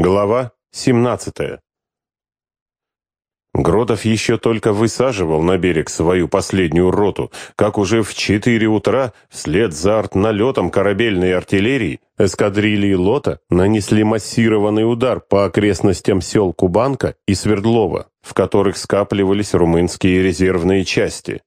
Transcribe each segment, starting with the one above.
Глава 17. Гродов еще только высаживал на берег свою последнюю роту, как уже в четыре утра вслед за артналетом корабельной артиллерии эскадрильи Лота нанесли массированный удар по окрестностям сел Кубанка и Свердлова, в которых скапливались румынские резервные части.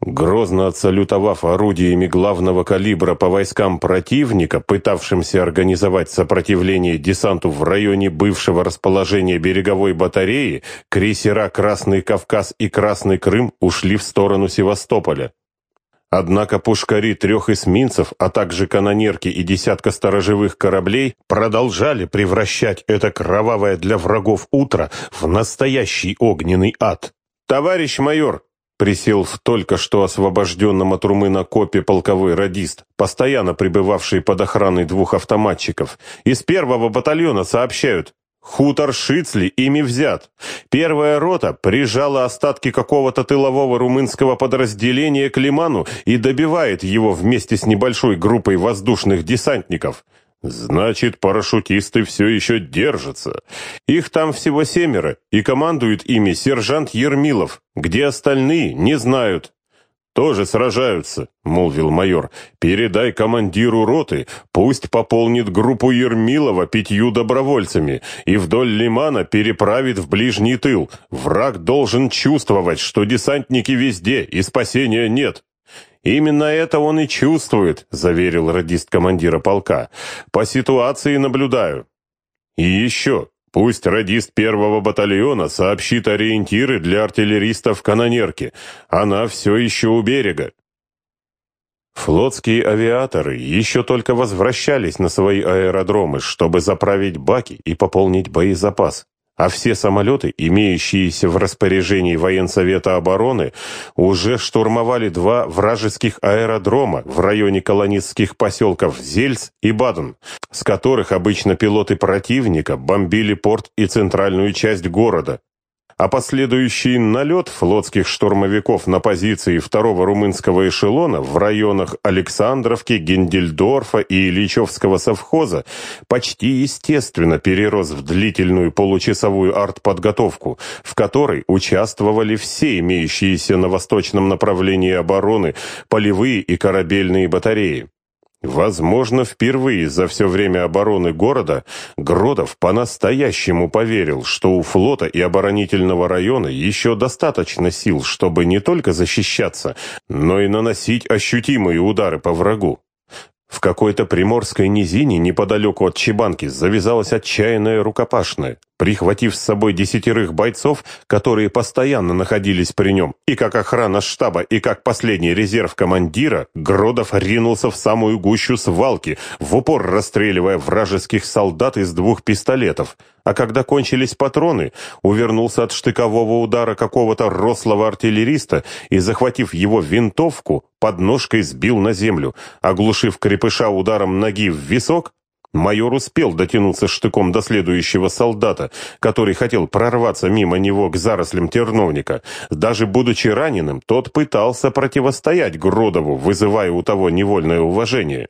Грозно отсалютовав орудиями главного калибра по войскам противника, пытавшимся организовать сопротивление десанту в районе бывшего расположения береговой батареи, крейсера «Красный Кавказ» и «Красный Крым» ушли в сторону Севастополя. Однако пушкари трех эсминцев, а также канонерки и десятка сторожевых кораблей продолжали превращать это кровавое для врагов утро в настоящий огненный ад. «Товарищ майор!» Присел в только что освобожденном от румына копе полковой радист, постоянно пребывавший под охраной двух автоматчиков. Из первого батальона сообщают, Хутор Шицли ими взят. Первая рота прижала остатки какого-то тылового румынского подразделения к лиману и добивает его вместе с небольшой группой воздушных десантников. Значит, парашютисты все еще держатся. Их там всего семеро, и командует ими сержант Ермилов. Где остальные, не знают. «Тоже сражаются», — молвил майор. «Передай командиру роты, пусть пополнит группу Ермилова пятью добровольцами и вдоль лимана переправит в ближний тыл. Враг должен чувствовать, что десантники везде и спасения нет». «Именно это он и чувствует», — заверил радист командира полка. «По ситуации наблюдаю». «И еще, пусть радист первого батальона сообщит ориентиры для артиллеристов канонерки. Она все еще у берега». Флотские авиаторы еще только возвращались на свои аэродромы, чтобы заправить баки и пополнить боезапас а все самолеты, имеющиеся в распоряжении Военсовета обороны, уже штурмовали два вражеских аэродрома в районе колонистских поселков Зельц и Баден, с которых обычно пилоты противника бомбили порт и центральную часть города, а последующий налет флотских штурмовиков на позиции второго румынского эшелона в районах Александровки, Гендельдорфа и Ильичевского совхоза почти естественно перерос в длительную получасовую артподготовку, в которой участвовали все имеющиеся на восточном направлении обороны полевые и корабельные батареи. Возможно, впервые за все время обороны города Гродов по-настоящему поверил, что у флота и оборонительного района еще достаточно сил, чтобы не только защищаться, но и наносить ощутимые удары по врагу. В какой-то приморской низине неподалеку от Чебанки завязалась отчаянная рукопашная. Прихватив с собой десятерых бойцов, которые постоянно находились при нем, и как охрана штаба, и как последний резерв командира, Гродов ринулся в самую гущу свалки, в упор расстреливая вражеских солдат из двух пистолетов. А когда кончились патроны, увернулся от штыкового удара какого-то рослого артиллериста и, захватив его винтовку, подножкой сбил на землю, оглушив крепыша ударом ноги в висок, Майор успел дотянуться штыком до следующего солдата, который хотел прорваться мимо него к зарослям терновника. Даже будучи раненым, тот пытался противостоять Гродову, вызывая у того невольное уважение.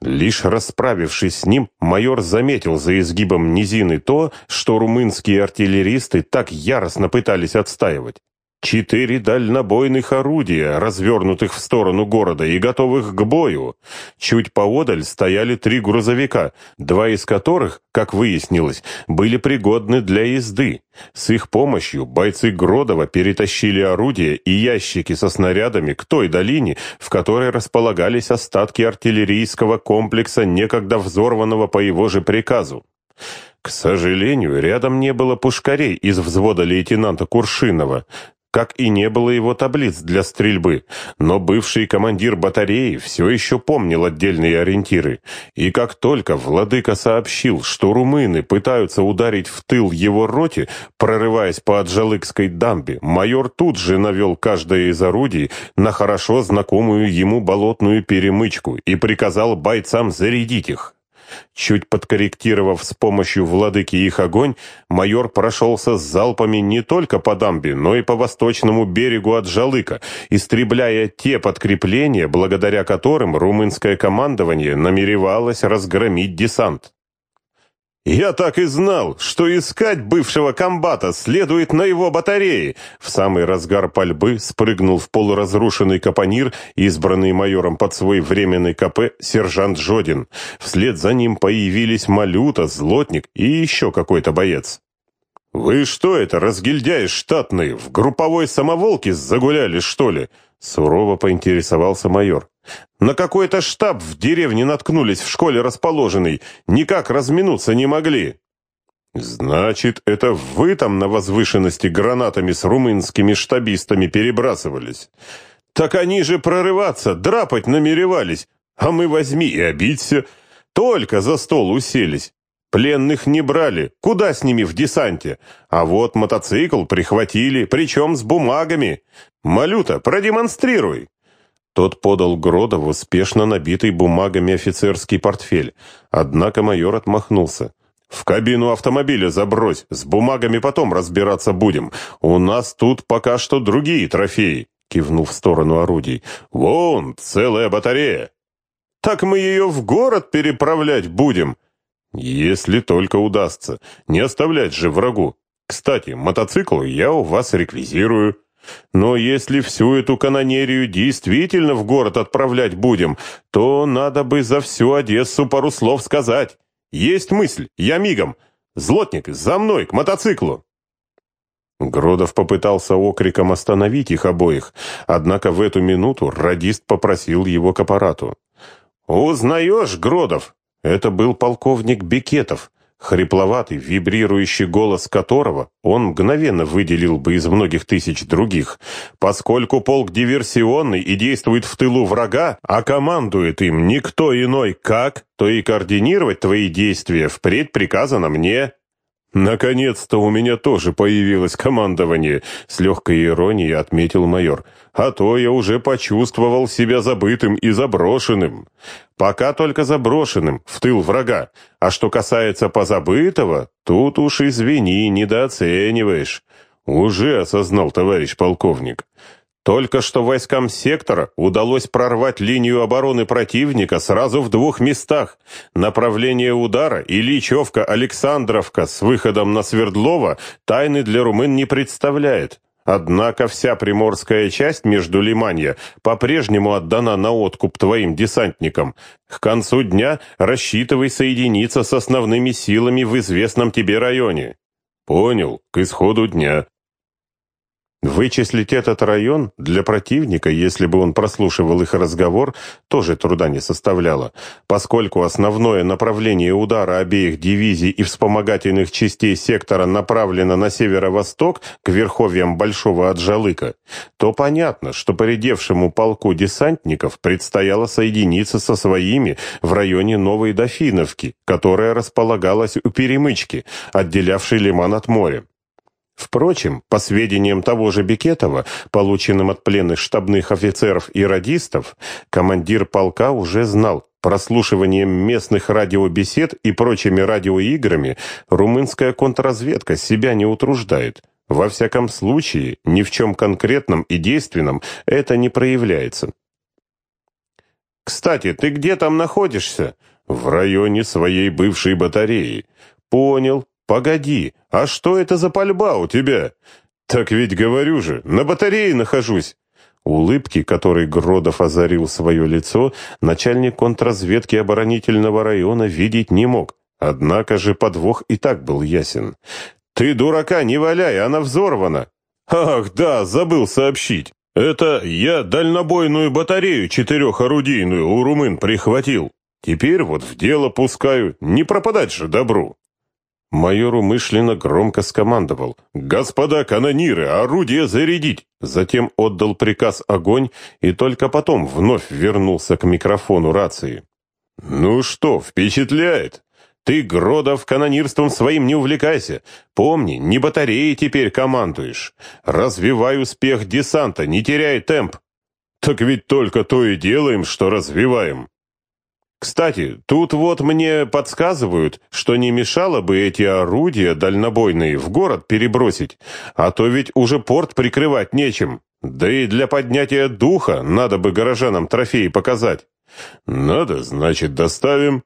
Лишь расправившись с ним, майор заметил за изгибом низины то, что румынские артиллеристы так яростно пытались отстаивать. Четыре дальнобойных орудия, развернутых в сторону города и готовых к бою. Чуть поодаль стояли три грузовика, два из которых, как выяснилось, были пригодны для езды. С их помощью бойцы Гродова перетащили орудия и ящики со снарядами к той долине, в которой располагались остатки артиллерийского комплекса, некогда взорванного по его же приказу. К сожалению, рядом не было пушкарей из взвода лейтенанта Куршинова, как и не было его таблиц для стрельбы, но бывший командир батареи все еще помнил отдельные ориентиры, и как только владыка сообщил, что румыны пытаются ударить в тыл его роте, прорываясь по Аджалыкской дамбе, майор тут же навел каждое из орудий на хорошо знакомую ему болотную перемычку и приказал бойцам зарядить их. Чуть подкорректировав с помощью владыки их огонь, майор прошелся с залпами не только по дамбе, но и по восточному берегу от Жалыка, истребляя те подкрепления, благодаря которым румынское командование намеревалось разгромить десант. «Я так и знал, что искать бывшего комбата следует на его батарее!» В самый разгар пальбы спрыгнул в полуразрушенный капонир, избранный майором под свой временный КП сержант Жодин. Вслед за ним появились Малюта, Злотник и еще какой-то боец. «Вы что это, разгильдяи штатные, в групповой самоволке загуляли, что ли?» Сурово поинтересовался майор. На какой-то штаб в деревне наткнулись в школе расположенной, никак разминуться не могли. Значит, это вы там на возвышенности гранатами с румынскими штабистами перебрасывались? Так они же прорываться, драпать намеревались, а мы возьми и обидься. Только за стол уселись. Пленных не брали, куда с ними в десанте? А вот мотоцикл прихватили, причем с бумагами. Малюта, продемонстрируй. Тот подал Гродову спешно набитый бумагами офицерский портфель, однако майор отмахнулся. «В кабину автомобиля забрось, с бумагами потом разбираться будем. У нас тут пока что другие трофеи», — кивнул в сторону орудий. «Вон, целая батарея». «Так мы ее в город переправлять будем», «Если только удастся. Не оставлять же врагу. Кстати, мотоцикл я у вас реквизирую». Но если всю эту канонерию действительно в город отправлять будем, то надо бы за всю Одессу пару слов сказать. Есть мысль, я мигом. Злотник, за мной, к мотоциклу. Гродов попытался окриком остановить их обоих, однако в эту минуту радист попросил его к аппарату. «Узнаешь, Гродов?» Это был полковник Бекетов, хрипловатый, вибрирующий голос которого он мгновенно выделил бы из многих тысяч других, поскольку полк диверсионный и действует в тылу врага, а командует им никто иной как, то и координировать твои действия впредь приказано мне. «Наконец-то у меня тоже появилось командование», — с легкой иронией отметил майор. «А то я уже почувствовал себя забытым и заброшенным. Пока только заброшенным, в тыл врага. А что касается позабытого, тут уж, извини, недооцениваешь. Уже осознал товарищ полковник. Только что войскам сектора удалось прорвать линию обороны противника сразу в двух местах. Направление удара Ильичевка-Александровка с выходом на Свердлова тайны для румын не представляет. Однако вся приморская часть между Лиманья по-прежнему отдана на откуп твоим десантникам. К концу дня рассчитывай соединиться с основными силами в известном тебе районе. Понял, к исходу дня. Вычислить этот район для противника, если бы он прослушивал их разговор, тоже труда не составляло, поскольку основное направление удара обеих дивизий и вспомогательных частей сектора направлено на северо-восток к верховьям Большого Аджалыка, то понятно, что поредевшему полку десантников предстояло соединиться со своими в районе Новой Дофиновки, которая располагалась у перемычки, отделявшей Лиман от моря. Впрочем, по сведениям того же Бекетова, полученным от пленных штабных офицеров и радистов, командир полка уже знал, прослушиванием местных радиобесед и прочими радиоиграми румынская контрразведка себя не утруждает. Во всяком случае, ни в чем конкретном и действенном это не проявляется. «Кстати, ты где там находишься?» «В районе своей бывшей батареи». «Понял. «Погоди, а что это за пальба у тебя?» «Так ведь говорю же, на батарее нахожусь». Улыбки, которой Гродов озарил свое лицо, начальник контрразведки оборонительного района видеть не мог. Однако же подвох и так был ясен. «Ты дурака не валяй, она взорвана!» «Ах, да, забыл сообщить. Это я дальнобойную батарею четырехорудийную у румын прихватил. Теперь вот в дело пускаю, не пропадать же добру». Майор умышленно громко скомандовал «Господа канониры, орудие зарядить!» Затем отдал приказ «Огонь» и только потом вновь вернулся к микрофону рации. «Ну что, впечатляет? Ты, Гродов, канонирством своим не увлекайся. Помни, не батареей теперь командуешь. Развивай успех десанта, не теряй темп. Так ведь только то и делаем, что развиваем». Кстати, тут вот мне подсказывают, что не мешало бы эти орудия дальнобойные в город перебросить, а то ведь уже порт прикрывать нечем. Да и для поднятия духа надо бы горожанам трофеи показать. Надо, значит, доставим.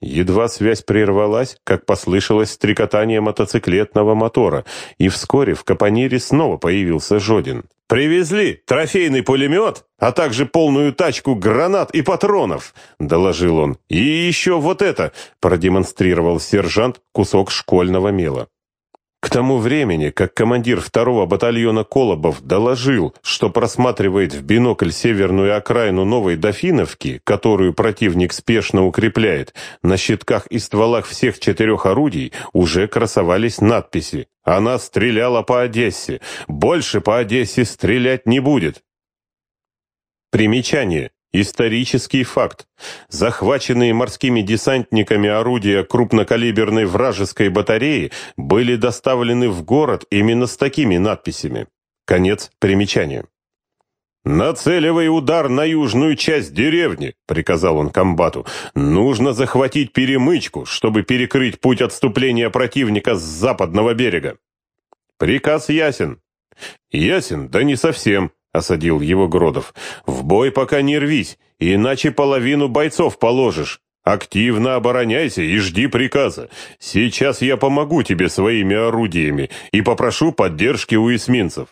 Едва связь прервалась, как послышалось стрекотание мотоциклетного мотора, и вскоре в капонире снова появился Жодин. «Привезли трофейный пулемет, а также полную тачку гранат и патронов», — доложил он. «И еще вот это», — продемонстрировал сержант кусок школьного мела. К тому времени, как командир второго батальона Колобов доложил, что просматривает в бинокль северную окраину Новой Дофиновки, которую противник спешно укрепляет, на щитках и стволах всех четырех орудий уже красовались надписи «Она стреляла по Одессе. Больше по Одессе стрелять не будет». Примечание. Исторический факт. Захваченные морскими десантниками орудия крупнокалиберной вражеской батареи были доставлены в город именно с такими надписями. Конец примечания. «Нацеливай удар на южную часть деревни», — приказал он комбату. «Нужно захватить перемычку, чтобы перекрыть путь отступления противника с западного берега». «Приказ ясен». «Ясен, да не совсем», — осадил его Гродов. «В бой пока не рвись, иначе половину бойцов положишь. Активно обороняйся и жди приказа. Сейчас я помогу тебе своими орудиями и попрошу поддержки у эсминцев».